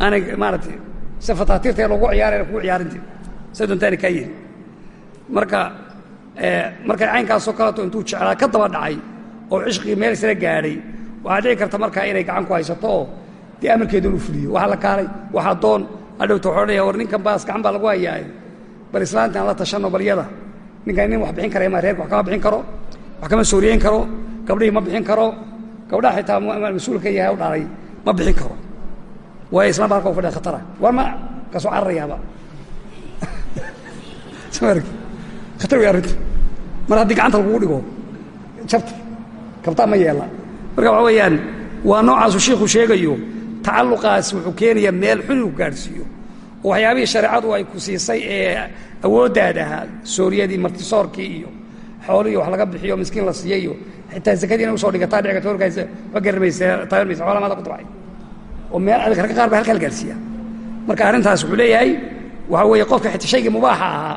aanay maaratay se fataatiirta ee loogu ciyaarayna kugu say doonto aanay kaa yeelin marka markay caynkaasoo kaleeto intuu jeclaa ka daba dhacay oo cishqigii meel isla gaadhay waxaa dhici karta markaa inay gacan ku haysato oo dee amarkeedu inuu fuliyo. Waxaa la kaalay waxaa doon hadhowta waxuu odhanaya war ninkan baas gacan baa lagu hayaaye bal islaanta aan la tashanno balyada ninkan nin wax bixin karaya ma reerka wax kama bixin karo wax kama sooriyeyn karo gabdhihii ma bixin karo gabdhaha xitaa mas'uulka yahay u dhalay ma bixin karo. Waayo islaan ba halka u fadhiya khatara. War ma ka soo cararayaaba khatar wey arrinta mar haddii gacanta lagugu dhigo jabta kabtaa ma yeela. Marka waxa weeyaan waa noocaasu shiikhu sheegayo tacalluqaas wuxuu keenayaa meel xun inuu gaadhsiiyo oo waxyaabihii shareecadu ay ku siisay ee awooddaada ahaa sooriyadii martisoorkii iyo xoolihii wax laga bixiyo miskiin la siiyey iyo xitaa zakadii inay u soo dhigataa dhici karta warkaas wa garmaysa taabanmaysa xoolaa maada ku tabcay oo meel adag ragga qaar baa halkaa la gaarsiiya marka arrintaas wuxuu leeyahay waxaa weeye qofka xitaa shaygii mubaaxa ahaa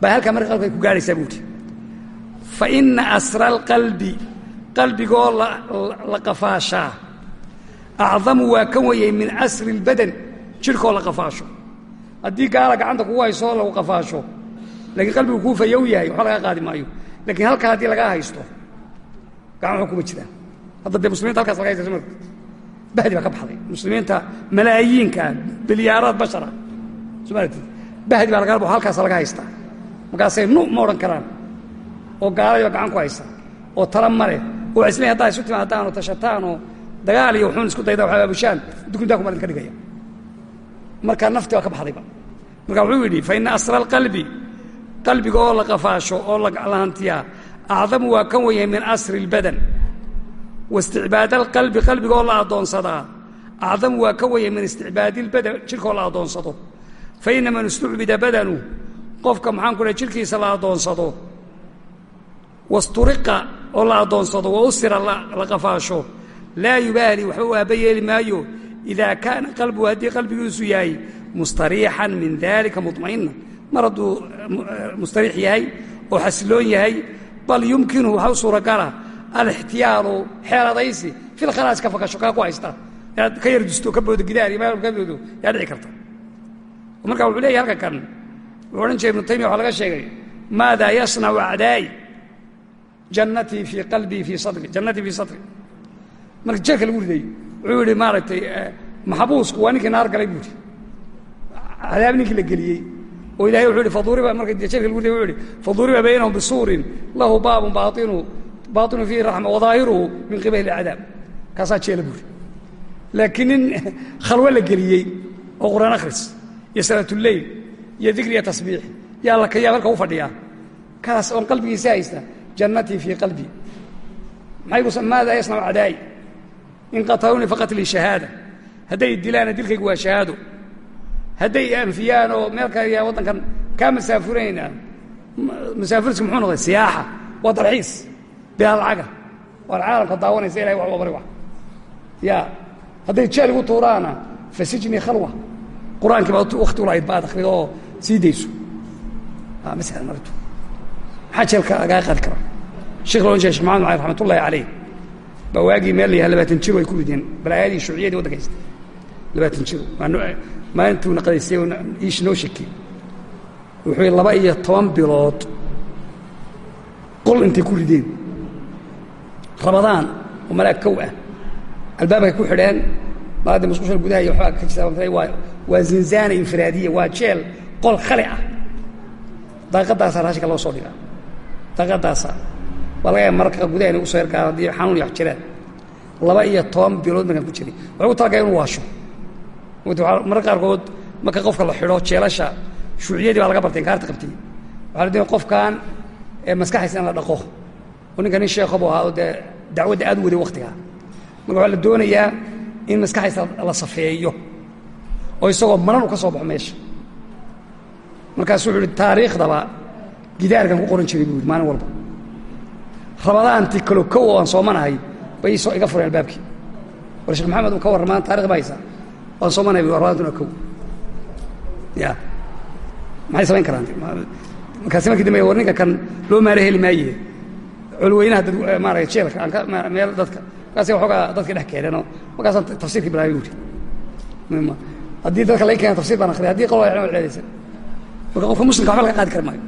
baa halkaa marka qalbka ay ku gaarhaysaa buuti fa ina asra alqalbi qalbigoo la qafaashaa. Acdamu waa kan weyey min asri اlbadan jidhkoo la qafaasho. Haddii gaala gacanta kugu hayso lagu qafaasho. Laakiin qalbigu kuu fayow yahay waxba laga qaadi maayo. Lakiin halkaa haddii lagaa haysto gacan waxba kuma jiraan hadda dee muslimiinta halkaas laga haysta bahdi baa ka baxday. Muslimiinta malaayiinka bilyaaraad bashara. Bahdi baa laga halkaasa laga haystaa markaasay nu ma odhan karaan oo gaaladiiba gacan ku haysta oo tala male oo isle haddaa isu timaadaanoo tashataanoo dagaal iyo wuxuun isku dayda waxaa abushaan dukuntaa kuma idinka dhigaya. Markaa nafti waa ka baxdayba. Marka wuxuu yidhi fa ina asra alqalbi qalbiga oo la qafaasho oo la hantiyaa acdamu waa kan weyahay min asri اlbadan waisticbaad alqalbi qalbiga oo la addoonsadaa acdamu waa ka weyahay min isticbaadi اlbadan jirka oo la addoonsado faina man istucbida badanu qofka maxaan ku jirkiisa la addoonsado. Wasturiqa oo la addoonsado wa usira la qafaasho. Laa yubaali waxba u aaba yeeli maayo idaa kaana qalbuhu haddii qalbigiisu yahay mustariixan min dalika muطma'inan mar hadduu mustariix yahay oo xasiloon yahay bal yumkinu waxa u suuragala alixtiyaalu xeeladaysi fil khalaas ka ku haysta. Inaad ka yar dusto ka boodo gidaar iyo ka boodo yaa dhici karta. Marka wuxuu leeyahy halka kan wuxuu odhan jiray ibnu taymiya waxaa laga sheegay maadaa yasnacu acdaa'i jannatii fii qalbii fii sadri jannatii fii sadri. Marka jeerka lagu riday wuxuu yidhi maaragtay maxbuusku waa ninkii naar galay buu yidhi. Cadaab ninkii la geliyey oo ilahay wuxuu yidhi faduriba marka jeerka lagu riday wuxuu yidhi faduriba baynahum bisuurin lahu baabun baatinu baatinu fiihi raxma wadaahiruhu min qibali alcadaab kaasaa jeela buu yidhi. Laakiin nin khalwo la geliyey oo qur'aan akhris iyo salaatuleyl iyo dikri iyo tasbiix. Yaa la kayaa halka u fadhiyaa kaas oon qalbigiisa haysta jannatii fii qalbii maxay ku maada yasnacu acdaa'i in qatalunii faqatlii shahaada. Hadday dilaana dilkaygu waa shahaado. Hadday anfiyaan oo meel kale yaa waddankan kaa masaafurayna. Masaafuriska muxuu noqday? Siyaaxa. Waa dalxiis. Bilaa lacaga waan caalamka daawanaysa ilahay wax bari wax ya hadday jeel igu tuuraana fasijnii khalwa. Qur'aankii baa wakti ulahayd baad akhrido. oo sii dayso. Maxaa jeelka lagaa qaadi kara? Sheekh loodhan jira shek maxamed macali raxmat ullahi caleyh baa waagii meel la yaha labaatan jiro ay ku rideen balaayadii shuuciyadii waddanka haysta labaatan jiro maalintuu naqadaystay oo iish noo shekey wuxuu yidhi laba iyo toban bilood. Qol intay ku rideen rabadaan oo malaag kow ah. Albaabkay ku xidheen. Maada musqusha gudaha iyo waxbaa ka jirta. Waa zinzaana infiraadiya waa jeel qol khali ah. Daaqadaasaa raashinka loo soo dhigaa. Daaqadaasaa waa laga gudaha inay u soo yargaan haddii xanuun iyo wax jiraan laba iyo toban bilood markaan ku jiray waxay ku talagaya inu waasho. Mararka qaarkood marka qofka la xidho jeelasha shuuciyadii baa laga bartay inkaarta qabtay. Waxaa la doonaya qofkan maskaxaysa in la dhaqo. Oo ninka nin sheekhabu ahaa oo dee dacwadda aad u waday waktigaa marka waxaa la doonayaa in maskaxaysa la safeeyo. Oo isagoo maran u ka soo baxo meesha markaasu wuxu uhi taariikhdaba gidaarkan ku qoran jiray buu yidhi maalin walba. Rabadaantii kalo kow oo aan soomanahay bay isoo iga fureen albaabkii. War sheekh maxamed uu ka warramaan taarikh ba haysaa waan soomanahay bu rabadaantuna kow. Ya maxay samayn karaan? Markaasi markii dambe war ninka kan loo maalo heli maaye colweynaha dad maarata jeelka aan ka meel dadka markaasi waxoogaa dadka dhex keeneenoo markaasaan tafsirkii bilaabay buuri haddii dadka laga keena tafsir baan akhriyay haddii qolo ay ceedaysan marka qofka muslimka waxba laga qaadi kari maayo.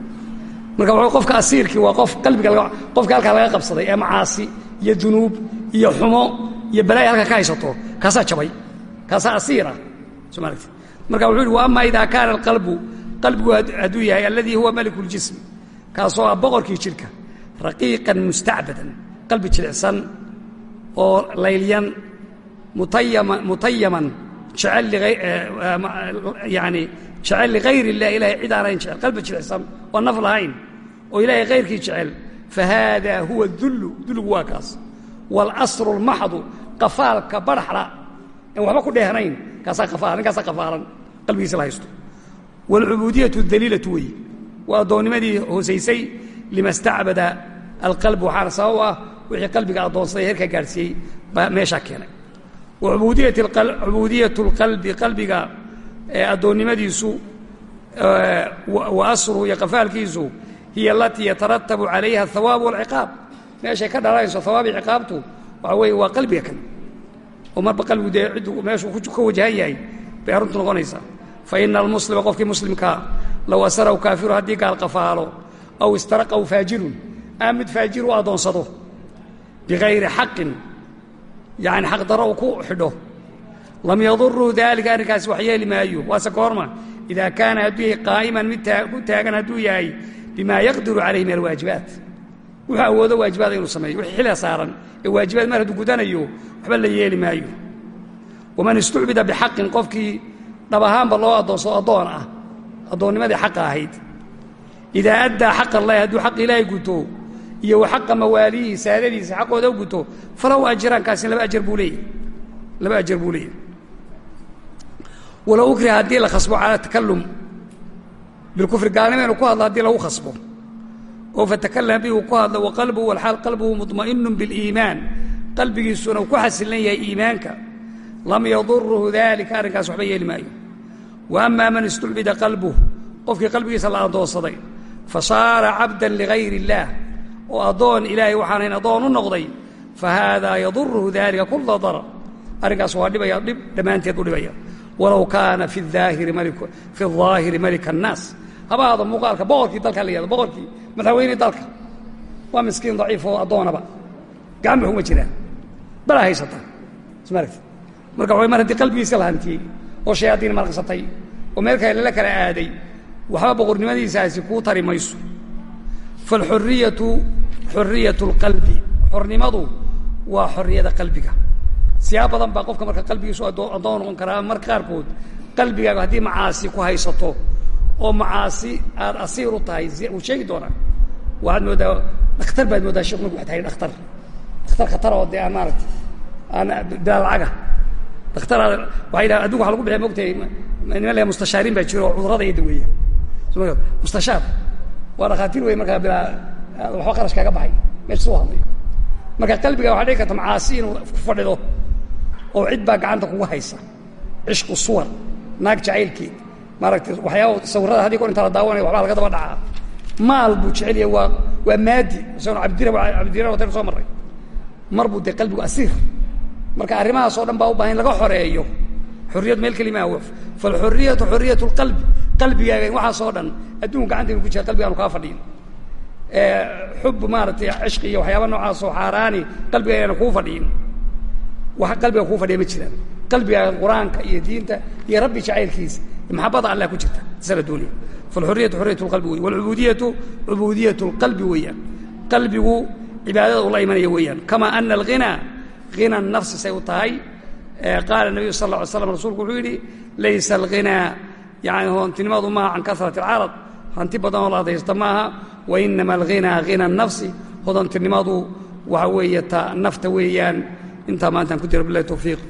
Marka qofka asiirkii waa qof qalbiga qofka halkaa laga qabsaday ee macaasi iyo dunuub iyo xumo iyo balaaya halkaa ka haysato kaasaa jabay kaasaa asiira. Soo maaragti marka wuxuu yihi wa ama idaa kaana alqalbu qalbigu hadduu yahay alladii huwa maliku اljism kaasoo ah boqorkii jidhka raqiiqan mustacbadan qalbi jilicsan oo laylyan mutayama mutayaman yani jecel ligayr illah ilahay cid aanayn jecel qalbi jilicsan oo naf lahayn oo ilaahay kayrkii jecel fahaada huwa dullu dulligu waa kaas wاlasru اlmaxdu qafaalka barxla en waxba ku dheehnayn kaasaa afaal ninkaasaa qafaalan qalbigiisa la haysto wاlcubuudiyatu daliilatu wey waa addoonnimadii hoosaysay lima stacbada alqalb waxaana sabab u ah wixii qalbiga addoonsaday heerkaa gaadhsiiyey baa meeshaa keenay cubuudiyat اlqalbi qalbiga addoonnimadiisu wa asruhu iyo qafaalkiisu hiya alatii yataratabu calayha ahawaab wاlciqaab meeshay ka dhalanayso hawaab iyo ciqaabtu waxa weeye waa qalbiga kan. Oo marba qalbigu dee ciddu meeshuu ka wajahan yahay bay arrintu noqonaysaa. Faina almuslima qofkii muslimkaa low asarahu kaafiru haddii gaal qafaalo aw istaraqahu faajirun ama mid faajir u addoonsado bikayri xaqin yani xaq daro ku xidho lam yaduruu daalika arrinkaasi wax yeeli maayo waase goorma idaa kaana hadduu yahay qaa'iman mid ku taagan hadduu yahay bimaa yaqdiru calayhi min alwaajibaat wuxuu awoodo waajibaada inuu sameeyo wixii xilliga saaran ee waajibaad mar hadduu gudanayo waxba la yeeli maayo waman istucbida bixaqin qofkii dhab ahaanba loo addoonsado addoon ah addoonnimadii xaqa ahayd idaa addaa xaqa allahi hadduu xaq ilaahay guto iyo wa xaqa mawaaliihi saadadiisa xaqooda u guto falahu kaasina laba ajar buu leeyahy laba ajar buu leeyahy walow ukriha haddii la khasbo calaa takalum bilkufri gaalnima inuu ku hadlo haddii lagu khasbo. Oo fatakalam bihi uu ku hadlo wa qalbuhu walxaal qalbuhu mudma'inun biliimaan qalbigiisuna ku xasilan yahay iimaanka. Lam yadurhu dalika arrinkaas waxba yeeli maayo. Wa man istucbida qalbuh qofkii qalbigiisa la addoonsaday fa saara cabdan ligayr illaah oo addoon ilaahay waxaanayn addoon u noqday fa haadaa yaduruhu daalika kula darar. Arrinkaas waa dhibaya dhib dhammaanteed u dhibaya. Walow kaana fi daahiri melika annaas. Haba ahaado muuqaalka boqorkii dalka la yihahdo boqorkii madaxweynihii dalka. Waa miskiin daciif oo addoonaba. Gacanba kuma jiraan. Balaa haysata. Smaaragti marka way mar haddii qalbigiisa la hantiyey oo shayaadiin marqsatay oo meel kale lala kala aaday waxba boqornimadiisaasi kuu tari mayso faalxuriyatu xuriyaة اlqalbi xornimadu waa xorriyada qalbiga siyaab badan baa qofka marka qalbigiisu addoon noqon karaa. Marka qaarkood qalbigaaga haddii macaasi ku haysato oo macaasi aad asiir u tahay wuu sheegi doonaa. Waxaad moodaa dhakhtar baad moodaa sheekh marku tahay dhakhtar. Dhakhtar khatar oo dee aan maaragta aan bilaa lacaga dakhtaraad waxay dhaha addugu waxa lagu bixiya mogtahay niman leeya mustashaariin baa jiro oo cudurrada iyo daweeya soma mustashaar waa dhakhaatiir wey markaa bilaa waxba qarash kaaga baxay. Meesha soo hadlayo marka qalbiga waxaa dhici karta macaasi inuu ku fadhido oo cid baa gacanta kugu haysa. Cishqu suwar naag jacaylkeed. Maaragtay waxyaaba sawirrada haddii kor intaa la daawanaya waxbaa laga daba dhacaa. Maal buu jecel yahay waa waa maadi. Isagona cabdira cabdira watan soo marray. Mar buu dee qalbigu asiir. Marka arrimahaas oo dhan baa u baahan in laga xoreeyo. Xorriyad meel kelimaa w falxuriyatu xuriyat lqalbi qalbigaaga in waxaas oo dhan adduun gacanta inu ku jira qalbigaanu kaa fadhiyin xub maaragtay cishqi iyo waxyaaba noocaasoo xaaraani qalbiga ayna kuu fadhiyin wax qalbiga kuu fadhiya ma jiraan. Qalbigaaga qur'aanka iyo diinta iyo rabbi jacaylkiisa maxabada allah ku jirta sala duuniya falxuriyatu xuriyat lqalbi wey walcubudiyatu cubudiyat lqalbi weeyaan. Qalbigu cibaadada ula imanaya weeyaan. Kama ana alghinaa hina nafsi say u tahay. Qaala nabiyu sal ly slam rasuulku wuxuu yidhi laysa alghinaa yani hoontinimadu maaha can kasrati alcarad hanti badan oo la adaysta maaha wainama alghinaa hina nafsi hodantinimadu waxa weeye ta nafta weeyaan intaa maantaan ku jira bilahi towfiiq